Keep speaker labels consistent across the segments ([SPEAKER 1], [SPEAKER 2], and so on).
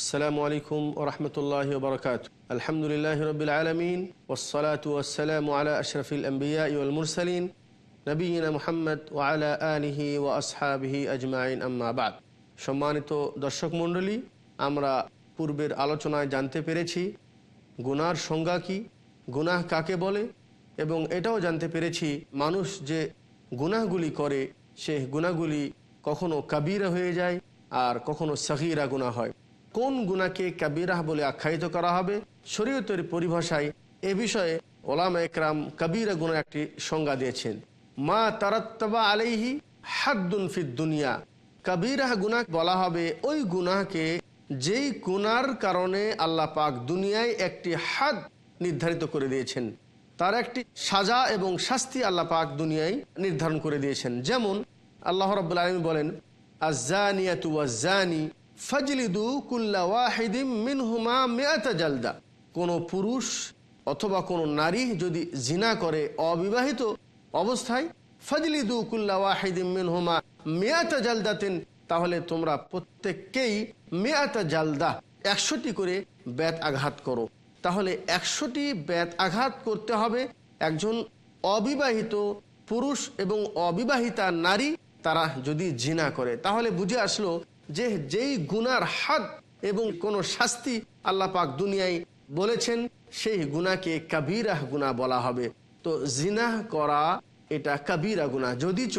[SPEAKER 1] আসসালামু আলাইকুম ও রহমতুল্লাহ বরকাত আলহামদুলিল্লাহ রবিল আলমিন ওসলাত ওসালাম আলা আশরফিল আম্বিয়া ইউল মুরসালিন নবীনা মোহাম্মদ ও আলা আলহি ও আসহাবিহি আজমাইন আম্মাবাদ সম্মানিত দর্শক মণ্ডলী, আমরা পূর্বের আলোচনায় জানতে পেরেছি গুনার সংজ্ঞা কী, গুনাহ কাকে বলে, এবং এটাও জানতে পেরেছি মানুষ যে গুনাহগুলি করে, সে গুনাহগুলি কখনো কাবিরা হয়ে যায় আর কখনো সাহিরা গুণা হয়। কোন গুণাকে কাবিরাহ বলে আখ্যায়িত করা হবে? শরীয়তের পরিভাষায় এ বিষয়ে ওলাম একরাম কাবিরা গুণার একটি সংজ্ঞা দিয়েছেন। মা তারাত্তবা আলাইহি হাদ্দুন ফিদ দুনিয়া। কাবিরাহ গুনাহ বলা হবে ওই গুনাহকে যেই গুনার কারণে আল্লাহ পাক দুনিয়ায় একটি হাদ নির্ধারিত করে দিয়েছেন। তার একটি সাজা এবং শাস্তি আল্লাহ পাক দুনিয়ায় নির্ধারণ করে দিয়েছেন। যেমন আল্লাহ রব্বুল আলমী বলেন আজানিয়াতু আজানি ফজলিদু কুল্লা ওয়াহিদিম মিনহুমা মেয়াতা জালদা। কোনো পুরুষ অথবা কোনো নারী যদি জিনা করে অবিবাহিত অবস্থায়, ফজলিদু কুল্লা ওয়াহিদিম মিনহুমা মেয়াতা জালদাতেন, তাহলে তোমরা প্রত্যেককেই মেয়াতা জালদা, একশোটি করে ব্যাত আঘাত করো। তাহলে একশোটি ব্যাত আঘাত করতে হবে একজন অবিবাহিত পুরুষ এবং অবিবাহিতা নারী তারা যদি জিনা করে। তাহলে বুঝে আসলো যে যেই গুনার হাত এবং কোন শাস্তি আল্লাহ পাক দুনিয়ায় বলেছেন, সেই গুনাকে কাবিরাহ গুনা বলা হবে। তো জিনাহ করা এটা কাবিরা গুনা যদিচ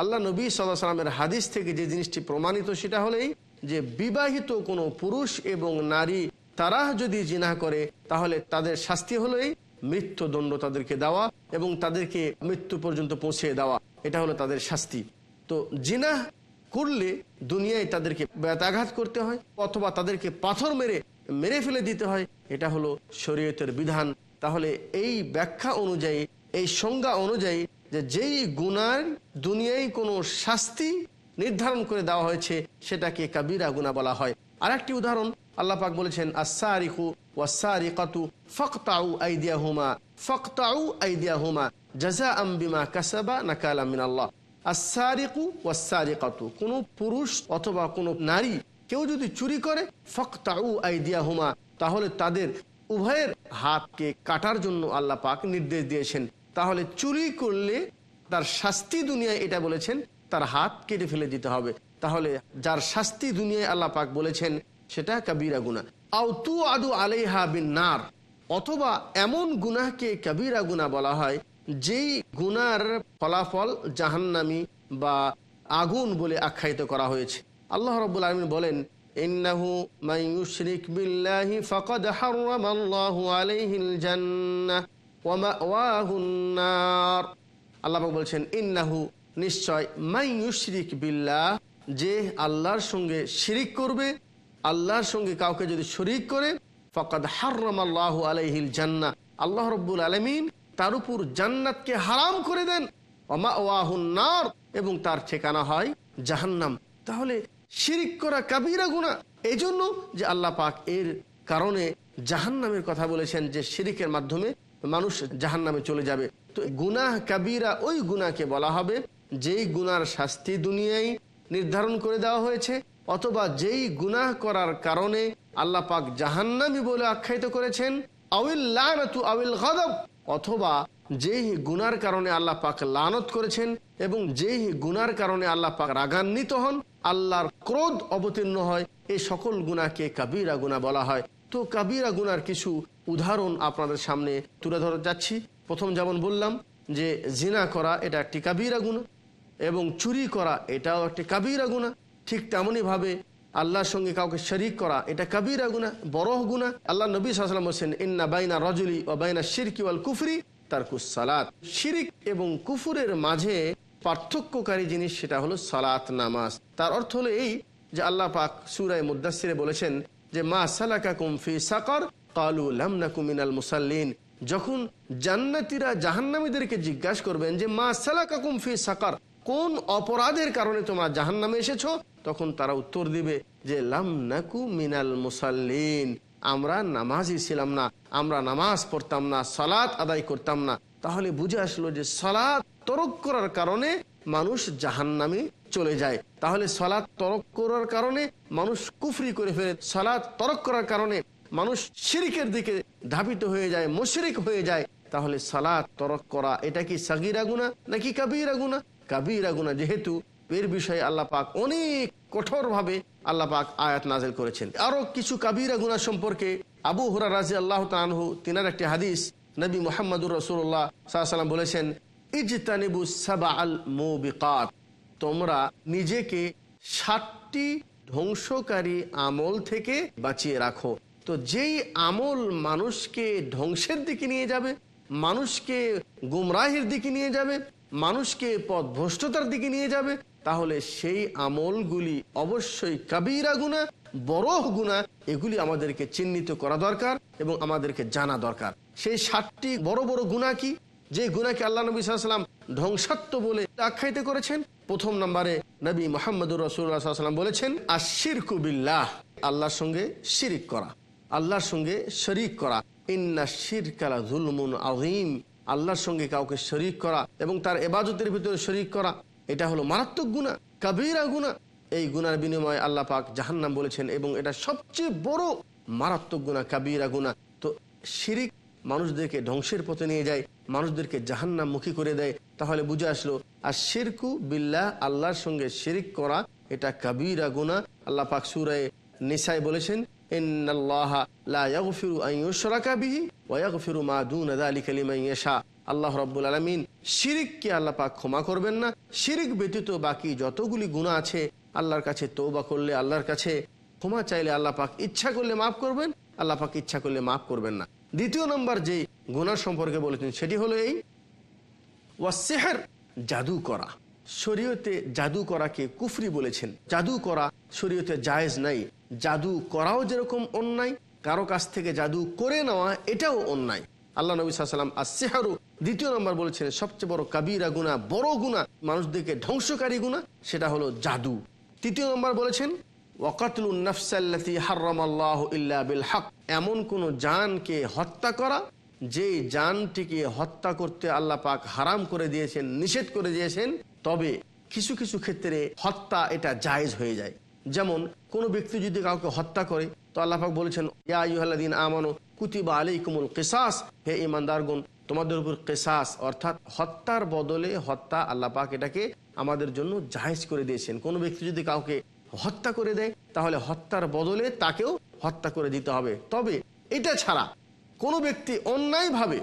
[SPEAKER 1] আল্লাহ নবী সাল্লামের হাদিস থেকে যে জিনিসটি প্রমাণিত, সেটা হলেই যে বিবাহিত কোনো পুরুষ এবং নারী, তারা যদি জিনা করে, তাহলে তাদের শাস্তি হলেই মৃত্যুদণ্ড তাদেরকে দেওয়া এবং তাদেরকে মৃত্যু পর্যন্ত পৌঁছে দেওয়া। এটা হলো তাদের শাস্তি। তো জিনা করলে দুনিয়ায় তাদেরকে ব্যাতাঘাত করতে হয় অথবা তাদেরকে পাথর মেরে মেরে ফেলে দিতে হয়। এটা হলো শরীয়তের বিধান। তাহলে এই ব্যাখ্যা অনুযায়ী, এই সংজ্ঞা অনুযায়ী যে যেই গুনার দুনিয়ায় কোনো শাস্তি নির্ধারণ করে দেওয়া হয়েছে, সেটাকে কাবিরা গুনা বলা হয়। আর একটি উদাহরণ আল্লাহ পাক বলেছেন আসারিকু ওয়াসারিকাতু ফকতাউ আইদিয়া হুমা ফকতাউ আইদিয়া হুমা জাজা আম্বিমা কাসাবা নাকালা মিনাল্লাহ। আসারিকু ওয়াসারিকাতু কোনো পুরুষ অথবা কোনো নারী কেউ যদি চুরি করে, ফকতাউ আইদিয়া হুমা তাহলে তাদের উভয়ের হাতকে কাটার জন্য আল্লাহ পাক নির্দেশ দিয়েছেন। তাহলে চুরি করলে তার শাস্তি দুনিয়ায় এটা বলেছেন, তার হাত কেটে ফেলে দিতে হবে। তাহলে যার শাস্তি দুনিয়ায় আল্লাহ পাক বলেছেন, সেটা কাবিরা গুনা আও তু আদু আলাইহা বিন নার, অথবা এমন গুনাহকে কাবিরা গুনা বলা হয় যেই গুনার ফলাফল জাহান্নামি বা আগুন বলে আখ্যায়িত করা হয়েছে। আল্লাহ রব্বুল আলমিন বলেন ওয়া আল্লাহ বলছেন নিশ্চয় বিল্লাহ, যে আল্লাহর সঙ্গে শিরিক করবে, আল্লাহর সঙ্গে কাউকে যদি শরিক করে, ফকাদ হারামাল্লাহ আলাইহিল জান্নাহ। আল্লাহ রব্বুল আলমিন তার উপর জান্নাতকে হারাম করে দেন। নার, এবং তার ঠিকানা হয় জাহান্নাম। তাহলে শিরিক করা কাবিরা গুণা এই জন্য যে আল্লাহ পাক এর কারণে জাহান্নামের কথা বলেছেন যে শিরিকের মাধ্যমে মানুষ জাহান্নামে চলে যাবে। তো গুনাহ কাবিরা ওই গুনাকে বলা হবে যেই গুনার শাস্তি দুনিয়ায় নির্ধারণ করে দেওয়া হয়েছে, অথবা যেই গুনাহ করার কারণে আল্লাহ পাক জাহান্নামি বলে আখ্যায়িত করেছেন, আউিল লানতু আউিল গদব। অথবা যেই গুনার কারণে আল্লাহ পাক লানত করেছেন এবং যেই গুনার কারণে আল্লাহ পাক রাগান্বিত হন, আল্লাহর ক্রোধ অবতীর্ণ হয় এই সকল গুণাকে কাবিরা গুণা বলা হয়। তো কাবিরা গুনার কিছু উদাহরণ আপনাদের সামনে তুলে ধরে যাচ্ছি। প্রথম যেমন বললাম যে জিনা করা এটা একটি কাবিরা গুণা এবং চুরি করা এটাও একটি কাবিরা গুণা। ঠিক তেমনইভাবে আল্লাহর সঙ্গে কাউকে শরিক করা, এটা কাবিরা গুণা বড় গুণা আল্লাহ নবী সাল্লাম বলছেন, ইন্না বাইনা রজুলি ও বাইনা শিরকি ওয়াল কুফরি তার কুসালাত শিরিক এবং কুফুরের মাঝে পার্থক্যকারী জিনিস সেটা হলো সালাত, নামাজ। তার অর্থ হলো এই যে আল্লাহ পাক সুরায় মুদাসিরে বলেছেন যে, মা সালাকা কুমফি সাকর, কালু মিনাল মুসাল্লিন। যখন জান্নাতীরা জাহান্নামীদেরকে জিজ্ঞাসা করবেন যে, মা সালাকা কুমফি সাকর? কোন অপরাধের কারণে তোমরা জাহান্নামে এসেছ? তখন তারা উত্তর দিবে যে লামনাকু মিনাল মুসাল্লিন। আমরা নামাজই ছিলাম না, আমরা নামাজ পড়তাম না, সালাত আদায় করতাম না। তাহলে বুঝে আসলো যে, সালাত তরক করার কারণে মানুষ জাহান্নামে চলে যায়। তাহলে সালাদ তরক করার কারণে মানুষ কুফরি করে ফেলে। সালাদ তরক করার কারণে মানুষ শিরিকের দিকে ধাবিত হয়ে যায়, মুশরিক হয়ে যায়। তাহলে সালাদ তরক করা, এটা কি সাগিরা গুনা নাকি কাবিরা গুনা কাবিরা গুনা যেহেতু, এর বিষয়ে আল্লাহ পাক অনেক কঠোরভাবে আল্লাহ পাক আয়াত নাজেল করেছেন। আরও কিছু কাবিরা গুনা সম্পর্কে আবু হুরা রাজি আল্লাহ তানহু তিনার একটি হাদিস নবী মোহাম্মদুর রসুল্লাহ সাল্লাম বলেছেন, ইজতানিবু সাবা আল মুবিকাত তোমরা নিজেকে ষাটটি ধ্বংসকারী আমল থেকে বাঁচিয়ে রাখো। তো যেই আমল মানুষকে ধ্বংসের দিকে নিয়ে যাবে, মানুষকে গুমরাহের দিকে নিয়ে যাবে মানুষকে পথ ভ্রষ্টতার দিকে নিয়ে যাবে, তাহলে সেই আমলগুলি অবশ্যই কাবিরা গুণা বড় গুণা, এগুলি আমাদেরকে চিহ্নিত করা দরকার এবং আমাদেরকে জানা দরকার। সেই ষাটটি বড় বড় গুণা কি? যে গুণাকে আল্লাহ নবী সাল্লাম ধ্বংসাত্ম বলে আখ্যায়িত করেছেন, প্রথম নম্বরে নবী মোহাম্মদুর রসুল্লাহাম বলেছেন আশির কুবিল্লাহ আল্লাহর সঙ্গে শিরিক করা, আল্লাহর সঙ্গে শরিক করা। ইন্না শির কালা জুলমুন আজিম আল্লাহর সঙ্গে কাউকে শরিক করা এবং তার এবাজতের ভিতরে শরিক করা, এটা হলো মারাত্মক গুণা কাবিরা গুণা এই গুনার বিনিময়ে আল্লাহ পাক জাহান্নাম বলেছেন এবং এটা সবচেয়ে বড় মারাত্মক গুণা কাবিরা গুণা তো শিরিক মানুষদেরকে ধ্বংসের পথে নিয়ে যায়, মানুষদেরকে জাহান্নাম মুখী করে দেয়। তাহলে বুঝে আসলো, আর শিরকু বিল্লাহ, আল্লাহর সঙ্গে শিরিক করা, এটা কাবিরা গুণা আল্লাহ পাক সুরায় নিসাই বলেছেন আল্লাহ রব্বুল আলমিন শিরিককে আল্লাহ পাক ক্ষমা করবেন না। শিরিক ব্যতীত বাকি যতগুলি গুণা আছে, আল্লাহর কাছে তৌবা করলে আল্লাহর কাছে, ক্ষমা চাইলে আল্লাহ পাক ইচ্ছা করলে মাফ করবেন, আল্লাহ পাক ইচ্ছা করলে মাফ করবেন না। দ্বিতীয় নম্বর যে গুণার সম্পর্কে বলেছেন সেটি হলো এই ওয়াসেহার জাদু করা। শরীয়তে জাদু করাকে কুফরি বলেছেন। জাদু করা শরীয়তে জায়েজ নাই। জাদু করাও যেরকম অন্যায়, কারও কাছ থেকে জাদু করে নেওয়া এটাও অন্যায়। আল্লাহ নবী সাল্লাম আর সেহারু দ্বিতীয় নম্বর বলেছেন, সবচেয়ে বড় কাবিরা গুণা বড় গুণা মানুষদেরকে ধ্বংসকারী গুণা সেটা হলো জাদু। তৃতীয় নম্বর বলেছেন নফসাল্লাতি ইল্লা এমন কোন জানকে হত্যা করা, যে জানটিকে হত্যা করতে আল্লাহ পাক হারাম করে দিয়েছেন, নিষেধ করে দিয়েছেন, তবে কিছু কিছু ক্ষেত্রে হত্যা এটা জায়েজ হয়ে যায়। যেমন, কোন ব্যক্তি যদি কাউকে হত্যা করে, তো আল্লাহ পাক বলেছেন, ইয়া ইউহাল্লাদিন আমানো কুতিবা আলাইকুমুল কিসাস হে ইমানদারগুন তোমাদের উপর কেসাস, অর্থাৎ হত্যার বদলে হত্যা আল্লাহ পাক এটাকে আমাদের জন্য জাহেজ করে দিয়েছেন। কোনো ব্যক্তি যদি কাউকে হত্যা করে দেয়, তাহলে হত্যার বদলে তাকেও হত্যা করে দিতে হবে। তবে এটা ছাড়া কোনো ব্যক্তি অন্যায়ভাবে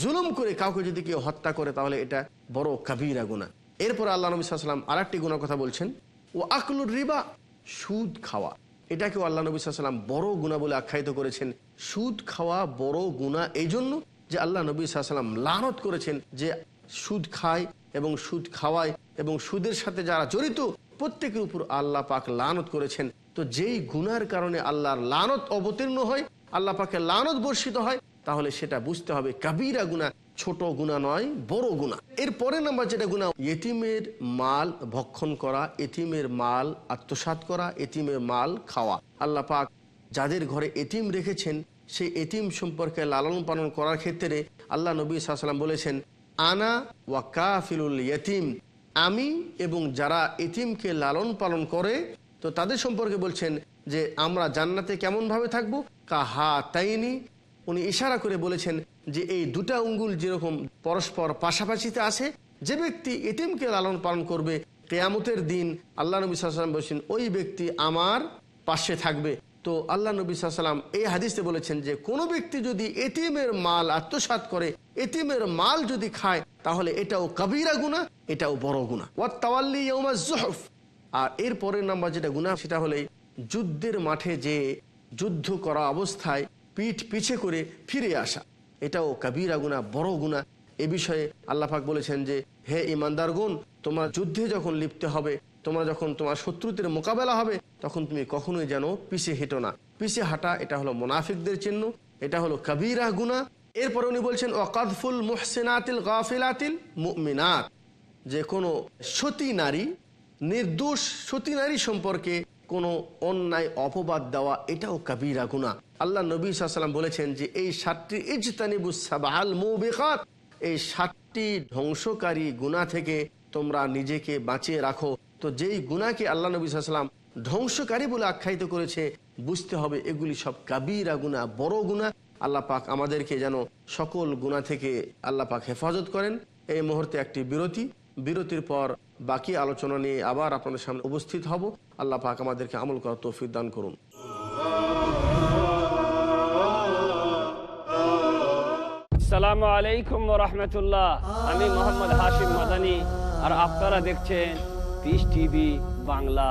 [SPEAKER 1] জুলুম করে কাউকে যদি কেউ হত্যা করে, তাহলে এটা বড় কাবিরা গুণা এরপর আল্লাহ নবী সাল্লাম আর একটি গুণার কথা বলছেন ও আকলুর রিবা সুদ খাওয়া। এটাকেও আল্লাহ নবী সাল্লাম বড় গুণা বলে আখ্যায়িত করেছেন। সুদ খাওয়া বড় গুণা এই জন্য যে আল্লাহ নবী সাল্লাম লানত করেছেন যে সুদ খায় এবং সুদ খাওয়ায় এবং সুদের সাথে যারা জড়িত, প্রত্যেকের উপর আল্লাহ পাক লানত করেছেন। তো যেই গুনার কারণে আল্লাহর লানত অবতীর্ণ হয়, আল্লাহ পাকে লানত বর্ষিত হয়, তাহলে সেটা বুঝতে হবে। কাবিরা গুণা ছোট গুণা নয়, বড় গুণা। এর পরে নাম্বার যেটা গুণা এটিমের মাল ভক্ষণ করা, এতিমের মাল আত্মসাত করা, এতিমের মাল খাওয়া। আল্লাহ পাক যাদের ঘরে এতিম রেখেছেন, সেই এতিম সম্পর্কে লালন পালন করার ক্ষেত্রে আল্লাহ নবী সাল্লাম বলেছেন, আনা ওয়া কাফিলুল ইয়তিম। আমি এবং যারা এতিমকে লালন পালন করে, তো তাদের সম্পর্কে বলছেন যে, আমরা জান্নাতে কেমনভাবে থাকব? কাহা তাইনি উনি ইশারা করে বলেছেন যে এই দুটা অঙ্গুল যেরকম পরস্পর পাশাপাশিতে আছে, যে ব্যক্তি এতিমকে লালন পালন করবে, কেয়ামতের দিন আল্লাহ নবী সাল্লাম বলছেন, ওই ব্যক্তি আমার পাশে থাকবে। তো আল্লাহ নবী সাল্লাম এই হাদিসে বলেছেন যে, কোনো ব্যক্তি যদি এতিমের মাল আত্মসাৎ করে, এতিমের মাল যদি খায়, তাহলে এটাও কবিরা গুণা এটাও বড় গুণা ওয়াত তাওয়াল্লি জুহফ। আর এর পরের নাম্বার যেটা গুণা সেটা হলে যুদ্ধের মাঠে যে যুদ্ধ করা অবস্থায় পিঠ পিছে করে ফিরে আসা। এটাও কবিরা গুণা বড় গুণা এ বিষয়ে আল্লাপাক বলেছেন যে, হে ইমানদার গুণ তোমার যুদ্ধে যখন লিপ্ত হবে, তোমরা যখন তোমার শত্রুদের মোকাবেলা হবে, তখন তুমি কখনোই যেন পিছে হেঁটো না। পিছে হাঁটা, এটা হলো মোনাফিকদের চিহ্ন, এটা হলো কবিরা গুণা এরপরে উনি বলছেন ওকাদফুল মুহসিনাতিল গাফিলাতিল মুমিনাত। যে কোনো সতী নারী, নির্দোষ সতী নারী সম্পর্কে কোনো অন্যায় অপবাদ দেওয়া, এটাও কাবিরা গুণা আল্লাহ নবী সাল্লাম বলেছেন যে, এই সাতটি ইজতানিবুসাবাল মুবেকাত, এই সাতটি ধ্বংসকারী গুণা থেকে তোমরা নিজেকে বাঁচিয়ে রাখো। তো যেই গুণাকে আল্লাহ নবী সাল্লাম ধ্বংসকারী বলে আখ্যায়িত করেছে, বুঝতে হবে এগুলি সব কাবিরা গুণা বড় গুণা আল্লাহ পাক আমাদেরকে যেন সকল গুণা থেকে আল্লাহ পাক হেফাজত করেন। এই মুহূর্তে একটি বিরতি। বিরতির পর বাকি আলোচনা নিয়ে আবার আপনাদের সামনে উপস্থিত হব। আল্লাহ পাক আমাদেরকে আমল করার তৌফিক দান করুন।
[SPEAKER 2] আসসালামু আলাইকুম রহমতুল্লাহ। আমি মোহাম্মদ হাশিম মাদানি, আর আপনারা দেখছেন peace TV Bangla.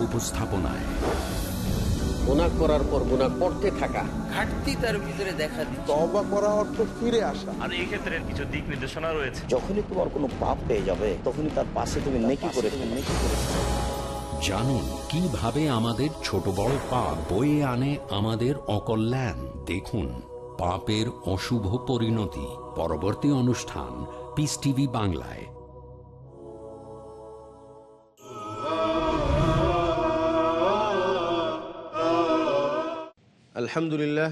[SPEAKER 3] উপস্থাপনায়।
[SPEAKER 4] গুনাহ করার পর থাকা।
[SPEAKER 5] ঘাটতি তার ভিতরে দেখা দিচ্ছে। তবা করা অর্থ ফিরে আসা।
[SPEAKER 6] আর এই ক্ষেত্রে কিছু দিক নির্দেশনা রয়েছে।
[SPEAKER 7] যখনই তোমার কোনো পাপ পেয়ে যাবে তখনই তার পাশে তুমি নেকি করে নেকি করে
[SPEAKER 3] জানুন কীভাবে আমাদের ছোট বড় পাপ বয়ে আনে আমাদের অকল্যাণ। দেখুন পাপের অশুভ পরিণতি। পরবর্তী অনুষ্ঠান পিস টিভি বাংলায়।
[SPEAKER 1] আলহামদুলিল্লাহ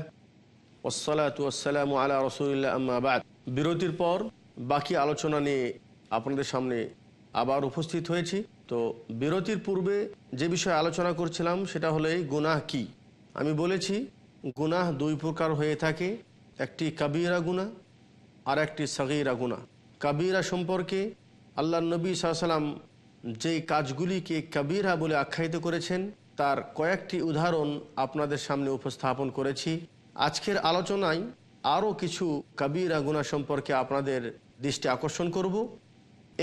[SPEAKER 1] ওসালাত ওয়াসালাম আলা রসুলিল্লাহ আম্মাবাদ বিরতির পর বাকি আলোচনা নিয়ে আপনাদের সামনে আবার উপস্থিত হয়েছি। তো বিরতির পূর্বে যে বিষয়ে আলোচনা করছিলাম, সেটা হলো এই গুনাহ কি? আমি বলেছি, গুনাহ দুই প্রকার হয়ে থাকে। একটি কাবিরা গুনাহ আর একটি সগিরা গুনাহ। কাবিরা সম্পর্কে আল্লাহ নবী সাল্লাম যেই কাজগুলিকে কাবিরা বলে আখ্যায়িত করেছেন তার কয়েকটি উদাহরণ আপনাদের সামনে উপস্থাপন করেছি। আজকের আলোচনায় আরও কিছু কাবিরা গুণা সম্পর্কে আপনাদের দৃষ্টি আকর্ষণ করব।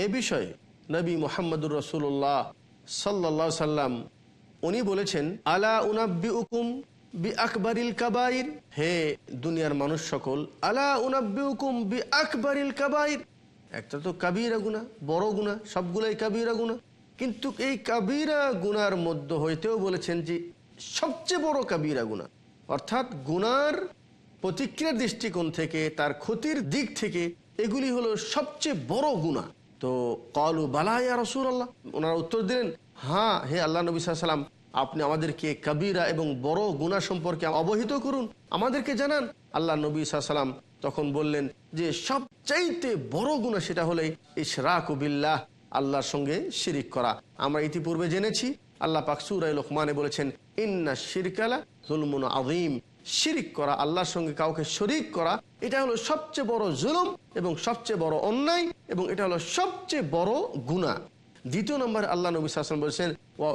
[SPEAKER 1] এ বিষয়ে নবী মোহাম্মদুর রসুল্লাহ সাল্লা সাল্লাম উনি বলেছেন, আলা উনাব্বি উকুম বি আকবরিল কাবাইর। হে দুনিয়ার মানুষ সকল, আলা উনাব্বি উকুম বি আকবরিল কাবাইর? একটা তো কাবিরা গুণা বড় গুণা সবগুলাই কাবিরা গুণা কিন্তু এই কাবিরা গুনার মধ্য হইতেও বলেছেন যে সবচেয়ে বড় কাবিরা গুণা অর্থাৎ গুনার প্রতিক্রিয়ার দৃষ্টিকোণ থেকে, তার ক্ষতির দিক থেকে এগুলি হলো সবচেয়ে বড় গুণা তো কলু বালাইয়া রসুল আল্লাহ ওনারা উত্তর দিলেন হ্যাঁ হে আল্লাহ নবী সাল্লাম আপনি আমাদেরকে কাবিরা এবং বড় গুণা সম্পর্কে অবহিত করুন। আমাদেরকে জানান। আল্লাহ নবী সাল্লাম তখন বললেন যে, সবচাইতে বড় গুণা সেটা হলে ইশরাক বিল্লাহ। আল্লাহর সঙ্গে শিরিক করা। আমরা ইতিপূর্বে জেনেছি, আল্লাহ পাক সুরাই লোকমানে বলেছেন, ইন্না শিরকালা জুলমুন আদিম শিরিক করা, আল্লাহর সঙ্গে কাউকে শরিক করা, এটা হলো সবচেয়ে বড় জুলুম এবং সবচেয়ে বড় অন্যায় এবং এটা হলো সবচেয়ে বড় গুণা দ্বিতীয় নম্বর আল্লাহ নবী শাসন বলছেন, ওয়া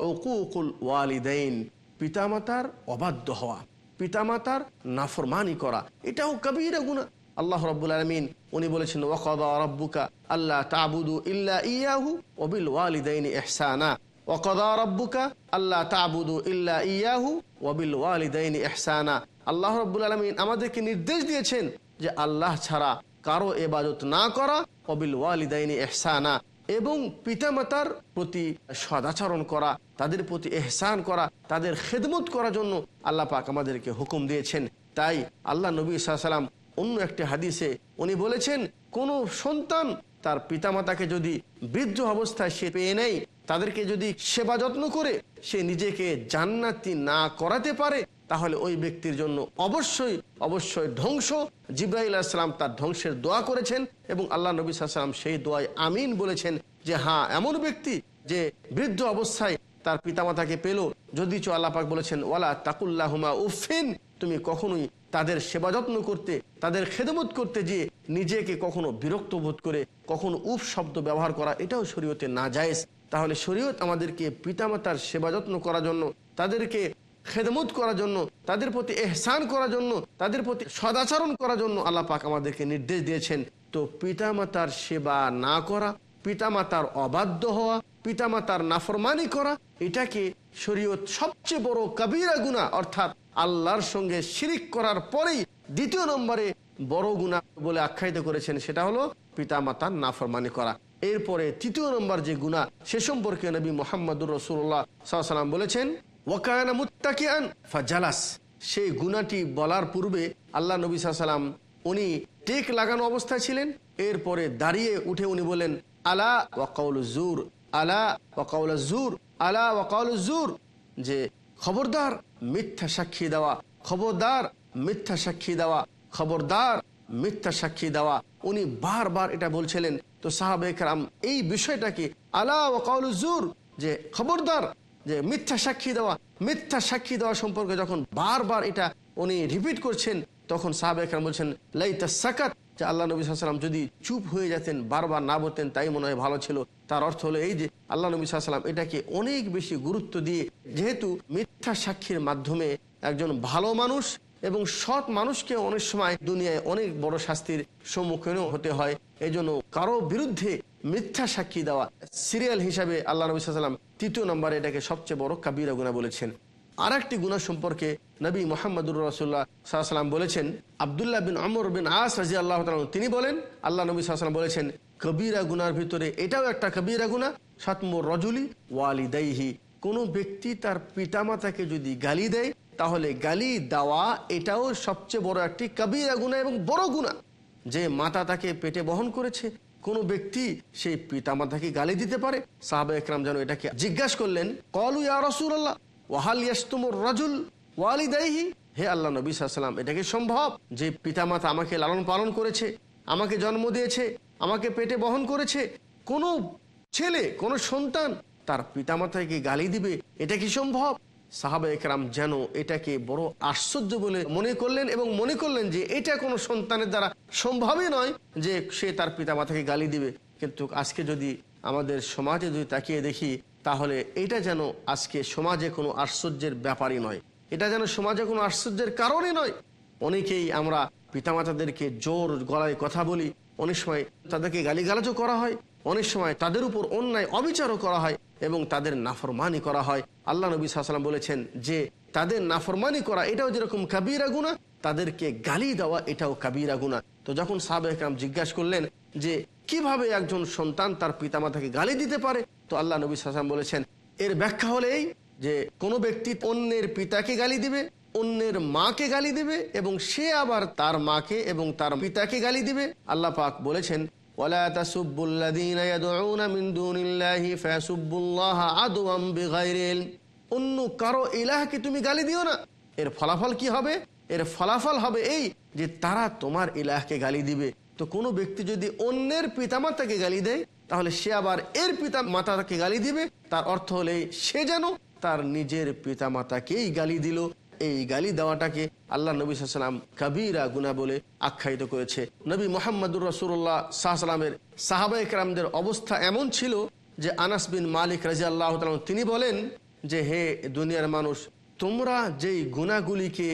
[SPEAKER 1] ওয়ালিদাইন। পিতামাতার অবাধ্য হওয়া, পিতামাতার নাফরমানি করা, এটাও কবিরা গুণা আল্লাহ রব্বুল আলমিন উনি বলেছেন, ওয়াকদা রব্বুকা আল্লাহ তাবুদু ইল্লা ইয়াহু ওবিল ওয়ালিদাইন এহসানা ওয়াকদা রব্বুকা আল্লাহ তাবুদু ইল্লা ইয়াহু ওবিল ওয়ালিদাইন এহসানা আল্লাহ রব্বুল আলমিন আমাদেরকে নির্দেশ দিয়েছেন যে আল্লাহ ছাড়া কারও এবাদত না করা অবিল ওয়ালিদাইনি এহসানা এবং পিতামাতার প্রতি সদাচরণ করা, তাদের প্রতি এহসান করা, তাদের খেদমত করার জন্য আল্লাহ পাক আমাদেরকে হুকুম দিয়েছেন। তাই আল্লাহ নবী সাল্লাম অন্য একটি হাদিসে উনি বলেছেন, কোনো সন্তান তার পিতামাতাকে যদি বৃদ্ধ অবস্থায় সে পেয়ে নেয়, তাদেরকে যদি সেবা যত্ন করে সে নিজেকে জান্নাতি না করাতে পারে, তাহলে ওই ব্যক্তির জন্য অবশ্যই অবশ্যই ধ্বংস। জিব্রাহিল আসলাম তার ধ্বংসের দোয়া করেছেন এবং আল্লাহ নবী সাল্লাম সেই দোয়ায় আমিন বলেছেন যে হ্যাঁ এমন ব্যক্তি যে বৃদ্ধ অবস্থায় তার পিতামাতাকে পেল। যদি চো আল্লাপাক বলেছেন, ওয়ালা তাকুল্লাহুমা উফিন তুমি কখনোই তাদের সেবা যত্ন করতে, তাদের খেদমত করতে গিয়ে নিজেকে কখনো বিরক্ত বোধ করে, কখনো উফ শব্দ ব্যবহার করা, এটাও শরীয়তে না জায়েজ তাহলে শরীয়ত আমাদেরকে পিতামাতার সেবা যত্ন করার জন্য, তাদেরকে খেদমত করার জন্য, তাদের প্রতি এহসান করার জন্য, তাদের প্রতি সদাচরণ করার জন্য আল্লাহ পাক আমাদেরকে নির্দেশ দিয়েছেন। তো পিতামাতার সেবা না করা, পিতামাতার অবাধ্য হওয়া, পিতামাতার নাফরমানি করা, এটাকে শরীয়ত সবচেয়ে বড় কবিরা গুণা অর্থাৎ আল্লাহর সঙ্গে শিরিক করার পরেই দ্বিতীয় নম্বরে বড় গুণা বলে আখ্যায়িত করেছেন, সেটা হলো পিতা পিতামাতার নাফরমানি করা। এরপরে তৃতীয় নম্বর যে গুণা সে সম্পর্কে নবী মোহাম্মদুর রসুল্লাহ সাল্লাম বলেছেন ওয়াকায়না মুত্তাকিয়ান সেই গুণাটি বলার পূর্বে আল্লাহ নবী সাল্লাম উনি টেক লাগানো অবস্থায় ছিলেন, এরপরে দাঁড়িয়ে উঠে উনি বলেন আলা ওয়াকাউল জুর, আলা ওয়াকাউল জুর, আলা ওয়াকাউল জুর। যে খবরদার মিথ্যা সাক্ষী দেওয়া। খবরদার, মিথ্যা সাক্ষী দেওয়া। খবরদার, মিথ্যা সাক্ষী দেওয়া। উনি বারবার এটা বলছিলেন। তো সাহাবে একরাম এই বিষয়টাকে আলা ওয়াকাউল জুর, যে খবরদার, যে মিথ্যা সাক্ষী দেওয়া। মিথ্যা সাক্ষী দেওয়া সম্পর্কে যখন বারবার এটা উনি রিপিট করছেন, তখন সাহাবে একরাম বলছেন লাইতা সাকাত যে আল্লাহ নবী সাল্লাম যদি চুপ হয়ে যেতেন, বারবার না বলতেন, তাই মনে হয় ভালো ছিল। তার অর্থ হলো এই যে আল্লাহ নবী সাল্লাম এটাকে অনেক বেশি গুরুত্ব দিয়ে যেহেতু মিথ্যা সাক্ষীর মাধ্যমে একজন ভালো মানুষ এবং সৎ মানুষকে অনেক সময় দুনিয়ায় অনেক বড় শাস্তির সম্মুখীনও হতে হয়। এই জন্য কারও বিরুদ্ধে মিথ্যা সাক্ষী দেওয়া সিরিয়াল হিসাবে আল্লাহ নবী সাল্লাম তৃতীয় নম্বরে এটাকে সবচেয়ে বড় কাবিরা গুণা বলেছেন। আর একটি গুণা সম্পর্কে নবী মোহাম্মদুর রসুল্লাহ সাল্লাম বলেছেন, আবদুল্লাহ বিন আমর বিন আস রাজি আল্লাহ তিনি বলেন, আল্লাহ নবী সাল্লাম বলেছেন, কবিরা গুনার ভিতরে এটাও একটা কবিরা গুণা সাতমুর রজুলি ওয়ালিদাইহি। কোনো ব্যক্তি তার পিতামাতাকে যদি গালি দেয়, তাহলে গালি দেওয়া এটাও সবচেয়ে বড় একটি কবিরা গুণা এবং বড় গুণা। যে মাতা তাকে পেটে বহন করেছে, কোনো ব্যক্তি সেই পিতামাতাকে গালি দিতে পারে। সাহাবা একরাম যেন এটাকে জিজ্ঞাসা করলেন, কলু ইয়া রসুল আল্লাহ ওয়াহাল ইয়াস্তুমুর রাজুল ওয়ালিদাইহি? হে আল্লাহ নবী সাল্লাম এটা কি সম্ভব যে পিতামাতা আমাকে লালন পালন করেছে, আমাকে জন্ম দিয়েছে, আমাকে পেটে বহন করেছে? কোনো ছেলে, কোনো সন্তান তার পিতামাতাকে গালি দিবে? এটা কি সম্ভব? সাহাবা একরাম যেন এটাকে বড় আশ্চর্য বলে মনে করলেন এবং মনে করলেন যে এটা কোনো সন্তানের দ্বারা সম্ভবই নয় যে সে তার পিতামাতাকে গালি দিবে। কিন্তু আজকে যদি আমাদের সমাজে যদি তাকিয়ে দেখি তাহলে এটা যেন আজকে সমাজে কোনো আশ্চর্যের ব্যাপারই নয়। এটা যেন সমাজে কোনো আশ্চর্যের কারণই নয়। অনেকেই আমরা পিতামাতাদেরকে জোর গলায় কথা বলি, অনেক সময় তাদেরকে গালিগালাজও করা হয়, অনেক সময় তাদের উপর অন্যায় অবিচারও করা হয় এবং তাদের নাফরমানি করা হয়। আল্লাহ নবী সাল্লাম বলেছেন যে, তাদের নাফরমানি করা এটাও যেরকম কাবিরা গুণা তাদেরকে গালি দেওয়া এটাও কাবিরা গুণা তো যখন সাহাবে একরাম জিজ্ঞাসা করলেন যে, কীভাবে একজন সন্তান তার পিতামাতাকে গালি দিতে পারে? তো আল্লাহ নবী সাসাম বলেছেন, এর ব্যাখ্যা হলেই যে কোনো ব্যক্তি অন্যের পিতাকে গালি দিবে, অন্যের মাকে গালি দিবে এবং সে আবার তার মাকে এবং তার পিতাকে গালি দিবে। আল্লাহ পাক বলেছেন অন্য কারও ইলাহকে তুমি গালি দিও না। এর ফলাফল কি হবে? এর ফলাফল হবে এই যে তারা তোমার ইলাহকে গালি দিবে। তো কোনো ব্যক্তি যদি অন্যের পিতামাতাকে গালি দেয় তাহলে সে আবার এর পিতা মাতাকে গালি দিবে। তার অর্থ হলে সে যেন তার নিজের পিতা মাতাকেই গালি দিল। এই গালি দেওয়াটাকে আল্লাহ নবী সাল্লাম কাবিরা গুনা বলে আখ্যায়িত করেছে। নবী মোহাম্মদুর রসুল্লাহ সাহাসালামের সাহাবা একরামদের অবস্থা এমন ছিল যে আনাস বিন মালিক রাজি আল্লাহ তিনি বলেন যে, হে দুনিয়ার মানুষ, তোমরা যেই গুণাগুলিকে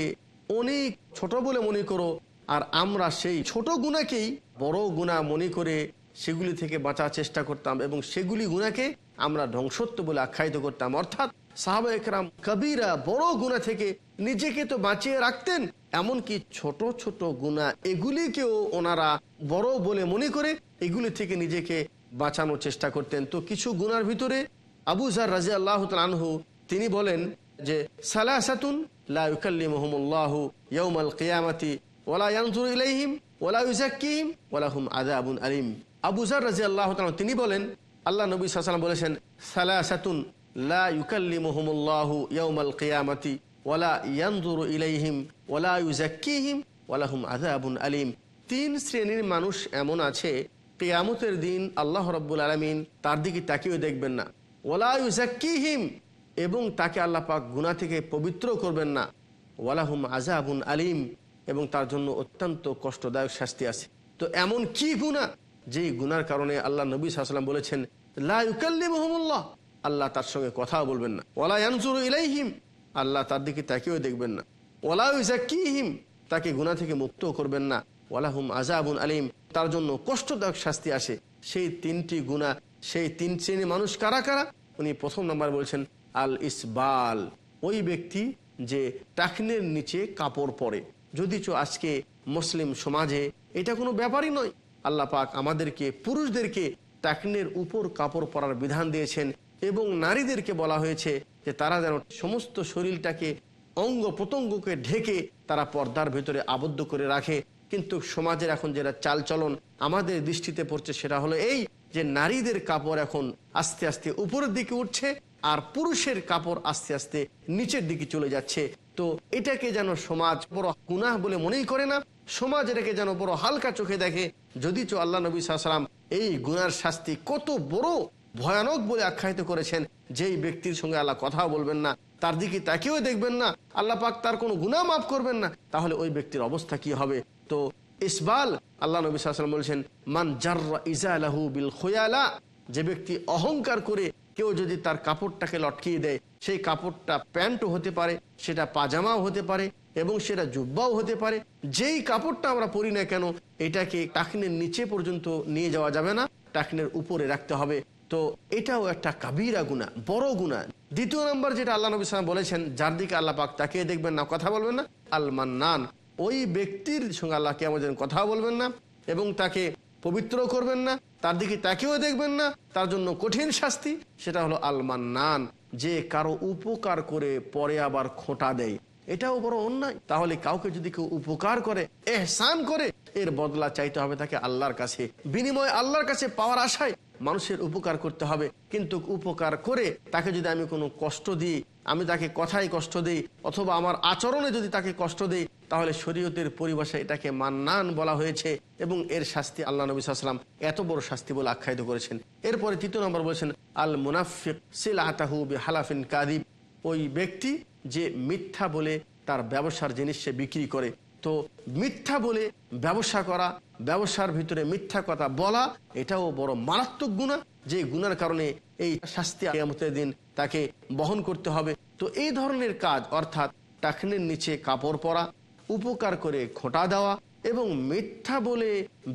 [SPEAKER 1] অনেক ছোট বলে মনে করো, আর আমরা সেই ছোট গুণাকেই বড় গুণা মনে করে সেগুলি থেকে বাঁচার চেষ্টা করতাম এবং সেগুলি গুণাকে আমরা ধ্বংসত্ব বলে আখ্যায়িত করতাম। অর্থাৎ সাহাবা একরাম কবিরা বড় গুণা থেকে নিজেকে তো বাঁচিয়ে রাখতেন, এমনকি ছোট ছোট গুণা এগুলিকেও ওনারা বড় বলে মনে করে এগুলি থেকে নিজেকে বাঁচানোর চেষ্টা করতেন। তো কিছু গুনার ভিতরে আবু জার রাজি আল্লাহ আনহু, তিনি বলেন যে, সালাসাতুন লা ইউকাল্লিমুহুমুল্লাহু ইয়াউমাল কিয়ামাতি ওয়ালা ইয়ানজুরু ইলাইহিম ওয়ালা ইউজাক্কিহিম ওয়ালা হুম আযাবুন আলিম। আবু জার আল্লাহ তিনি বলেন, আল্লাহ নবী ওয়াসাল্লাম বলেছেন, সালাসাতুন লা ইউকাল্লিমুহুমুল্লাহু ইয়াউমাল কিয়ামাতি ওয়ালা ইয়ানজুরু ইলাইহিম ওয়ালা ইউজাক্কিহিম ওয়ালা হুম আযাবুন আলিম। তিন শ্রেণির মানুষ এমন আছে, কিয়ামতের দিন আল্লাহ রাব্বুল আলামিন তার দিকে তাকিয়ে দেখবেন না। ওয়ালা ইউজাক্কিহিম এবং তাকে আল্লাহ পাক গুনাহ থেকে পবিত্র করবেন না। ওয়ালাহুম আজাবুন আলিম এবং তার জন্য অত্যন্ত কষ্টদায়ক শাস্তি আছে। তো এমন কি গুণা যেই গুনার কারণে আল্লাহ নবী সাল্লাম বলেছেন লাউকাল্লিমহমুল্লাহ আল্লাহ তার সঙ্গে কথাও বলবেন না। ওলা ইয়ানজুরু ইলাইহিম আল্লাহ তার দিকে তাকেও দেখবেন না। ওলা তাকে গুণা থেকে মুক্ত করবেন না। ওয়ালাহুম আজাবুন আলিম তার জন্য কষ্টদায়ক শাস্তি আসে। সেই তিনটি গুণা সেই তিন শ্রেণি মানুষ কারা কারা? উনি প্রথম নাম্বার বলছেন, আল ইসবাল। ওই ব্যক্তি যে টাকনের নিচে কাপড় পরে। যদিচ আজকে মুসলিম সমাজে এটা কোনো ব্যাপারই নয়। আল্লাহ পাক আমাদেরকে, পুরুষদেরকে টাকনের উপর কাপড় পরার বিধান দিয়েছেন এবং নারীদেরকে বলা হয়েছে যে তারা যেন সমস্ত শরীরটাকে অঙ্গ প্রত্যঙ্গকে ঢেকে তারা পর্দার ভেতরে আবদ্ধ করে রাখে। কিন্তু সমাজের এখন যেটা চালচলন আমাদের দৃষ্টিতে পড়ছে সেটা হলো এই যে নারীদের কাপড় এখন আস্তে আস্তে উপরের দিকে উঠছে আর পুরুষের কাপড় আস্তে আস্তে নিচের দিকে চলে যাচ্ছে। তো এটাকে যেন সমাজ বড় গুনাহ বলে মনেই করে না সমাজ এটাকে যেন বড় হালকা চোখে দেখে। যদি চো আল্লাহ নবী সাল্লাম এই গুনার শাস্তি কত বড় ভয়ানক বলে আখ্যায়িত করেছেন, যেই ব্যক্তির সঙ্গে আল্লাহ কথাও বলবেন না, তার দিকে তাকেও দেখবেন না, আল্লাহ পাক তার কোনো গুনাহ মাফ করবেন না, তাহলে ওই ব্যক্তির অবস্থা কি হবে? তো ইসবাল আল্লাহ নবী সাল্লাম বলছেন, মান জার্রা ইজালাহু বিল খোয়ালা যে ব্যক্তি অহংকার করে কেউ যদি তার কাপড়টাকে লটকিয়ে দেয়, সেই কাপড়টা প্যান্টও হতে পারে, সেটা পাজামাও হতে পারে এবং সেটা জুব্বাও হতে পারে। যেই কাপড়টা আমরা পরি না কেন, এটাকে টাকনের নিচে পর্যন্ত নিয়ে যাওয়া যাবে না, টাকনের উপরে রাখতে হবে। তো এটাও একটা কাবিরা গুণা বড় গুণা দ্বিতীয় নম্বর যেটা আল্লাহ নবী সালাম বলেছেন, যার দিকে আল্লাহ পাক তাকে দেখবেন না, কথা বলবেন না আল মান্নান ওই ব্যক্তির সঙ্গে আল্লাহ কেমন কথা বলবেন না এবং তাকে পবিত্র করবেন না, তার দিকে তাকেও দেখবেন না, তার জন্য কঠিন শাস্তি, সেটা হলো আলমান্নান। যে কারও উপকার করে পরে আবার খোঁটা দেয়। এটাও বড় অন্যায়। তাহলে কাউকে যদি কেউ উপকার করে, এহসান করে, এর বদলা চাইতে হবে তাকে আল্লাহর কাছে। বিনিময় আল্লাহর কাছে পাওয়ার আশায় মানুষের উপকার করতে হবে। কিন্তু উপকার করে তাকে যদি আমি কোনো কষ্ট দিই, আমি তাকে কথায় কষ্ট দিই, অথবা আমার আচরণে যদি তাকে কষ্ট দিই, তাহলে শরীয়তের পরিভাষায় এটাকে মান্নান বলা হয়েছে এবং এর শাস্তি আল্লাহ নবী সাল্লাম এত বড় শাস্তি বলে আখ্যায়িত করেছেন। এরপরে তৃতীয় নম্বর বলেছেন আল মুনাফিক সিল আতাহু হালাফিন কাদিব ওই ব্যক্তি যে মিথ্যা বলে তার ব্যবসার জিনিস সে বিক্রি করে। তো মিথ্যা বলে ব্যবসা করা, ব্যবসার ভিতরে মিথ্যা কথা বলা, এটাও বড় মারাত্মক গুণা যে গুণার কারণে এই শাস্তি দিন তাকে বহন করতে হবে। তো এই ধরনের কাজ, অর্থাৎ টাকনের নিচে কাপড় পরা, উপকার করে খোঁটা দেওয়া এবং মিথ্যা বলে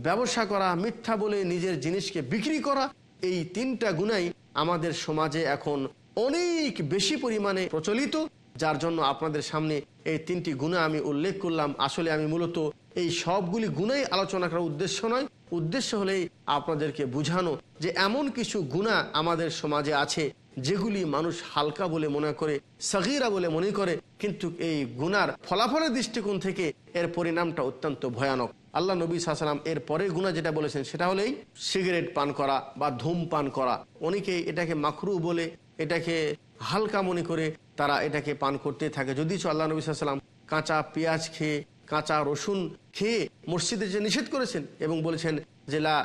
[SPEAKER 1] ব্যবসা করা, মিথ্যা বলে নিজের জিনিসকে বিক্রি করা, এই তিনটা গুণাই আমাদের সমাজে এখন অনেক বেশি পরিমাণে প্রচলিত। যার জন্য আপনাদের সামনে এই তিনটি গুণা আমি উল্লেখ করলাম। আসলে আমি মূলত এই সবগুলি গুণাই আলোচনা করার উদ্দেশ্য নয়। উদ্দেশ্য হলেই আপনাদেরকে বুঝানো যে এমন কিছু গুণা আমাদের সমাজে আছে যেগুলি মানুষ হালকা বলে মনে করে, সগিরা বলে মনে করে, কিন্তু এই গুনার ফলাফলের দৃষ্টিকোণ থেকে এর পরিণামটা অত্যন্ত ভয়ানক। আল্লাহ নবী সাল্লাম এর পরে গুণা যেটা বলেছেন সেটা হলেই সিগারেট পান করা বা ধূম পান করা। অনেকে এটাকে মাখরু বলে, এটাকে হালকা মনে করে তারা এটাকে পান করতে থাকে। যদি আল্লাহ নবী সাল্লাম কাঁচা পেঁয়াজ খেয়ে, কাঁচা রসুন খেয়ে মসজিদে যে নিষেধ করেছেন এবং বলেছেন যে, লা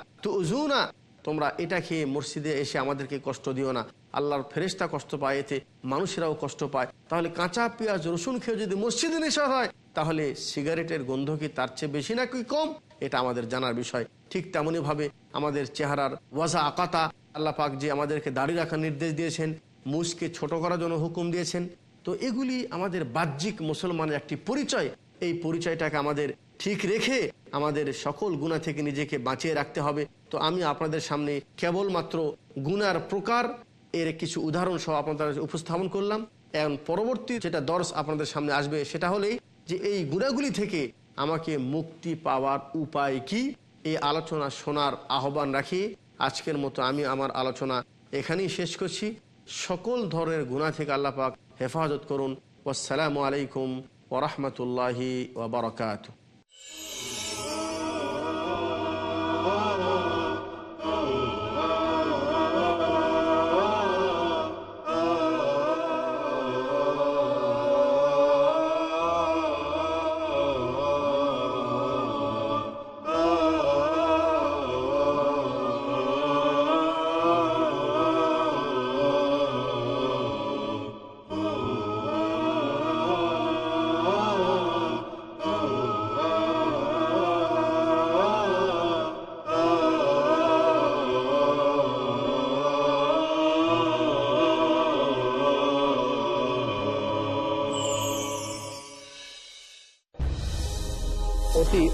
[SPEAKER 1] না তোমরা এটা খেয়ে মসজিদে এসে আমাদেরকে কষ্ট দিও না। আল্লাহর ফেরেস্তা কষ্ট পায়, এতে মানুষেরাও কষ্ট পায়। তাহলে কাঁচা পেঁয়াজ, রসুন খেয়ে যদি মসজিদে নেশা হয়, তাহলে সিগারেটের গন্ধ কি তার চেয়ে বেশি না কি কম? এটা আমাদের জানার বিষয়। ঠিক তেমনইভাবে আমাদের চেহারার ওয়াজা আকাতা, আল্লাহ পাক যে আমাদেরকে দাড়ি রাখার নির্দেশ দিয়েছেন মুসকে ছোট করার জন্য হুকুম দিয়েছেন। তো এগুলি আমাদের বাহ্যিক মুসলমানের একটি পরিচয়। এই পরিচয়টাকে আমাদের ঠিক রেখে আমাদের সকল গুণা থেকে নিজেকে বাঁচিয়ে রাখতে হবে। তো আমি আপনাদের সামনে কেবলমাত্র গুনার প্রকার এর কিছু উদাহরণ সহ আপনাদের উপস্থাপন করলাম। এখন পরবর্তী যেটা দর্শ আপনাদের সামনে আসবে সেটা হলেই যে এই গুণাগুলি থেকে আমাকে মুক্তি পাওয়ার উপায় কি? এই আলোচনা শোনার আহ্বান রাখি। আজকের মতো আমি আমার আলোচনা এখানেই শেষ করছি। সকল ধরনের গুণা থেকে আল্লাহ পাক হেফাজত করুন। আসসালামু আলাইকুম ওরহমতুল্লাহি ওবরকাত